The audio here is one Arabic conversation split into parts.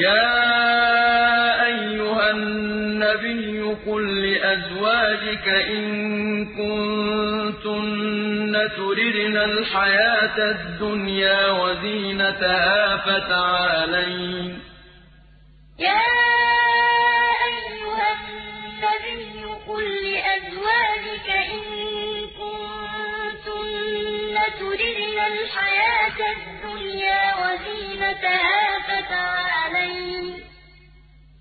يَا أَيُّهَا النَّبِيُّ قُل لِّأَزْوَاجِكَ إِن كُنتُنَّ تُرِدْنَ الْحَيَاةَ الدُّنْيَا وَزِينَتَهَا فَتَعَالَيْنَ. يَا أَيُّهَا النَّبِيُّ قُل لِّأَزْوَاجِكَ إِن كُنتُنَّ تُرِدْنَ الْحَيَاةَ الدُّنْيَا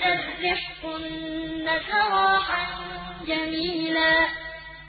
فسبحهن سراحا جميلا